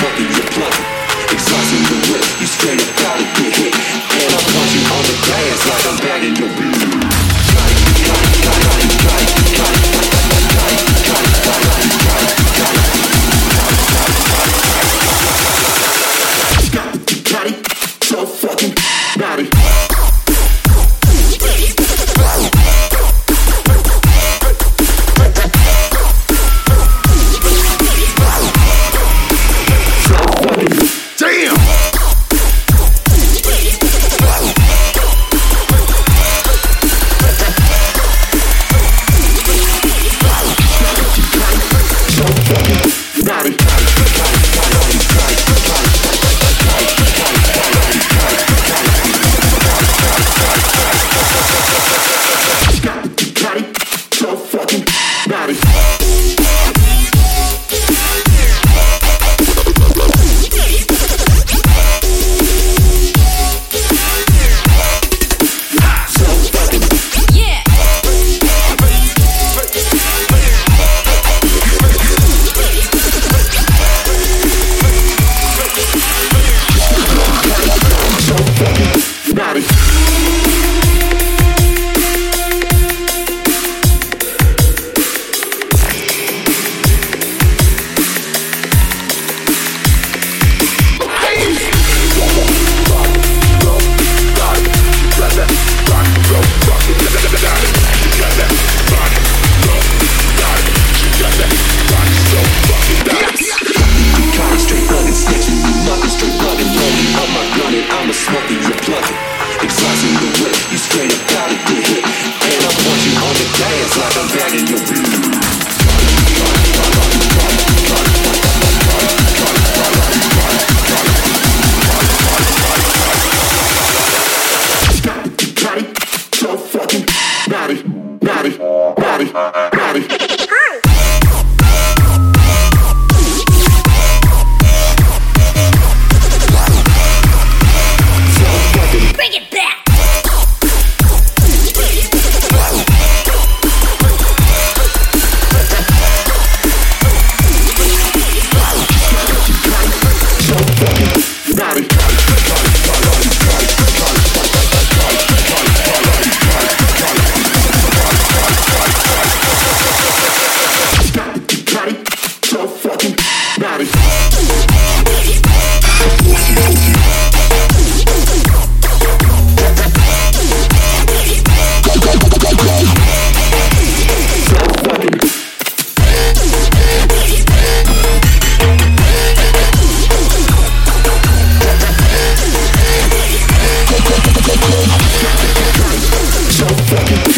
fucking your blood, Exhausting the whip, you straight up. Naughty, naughty, naughty, fucking.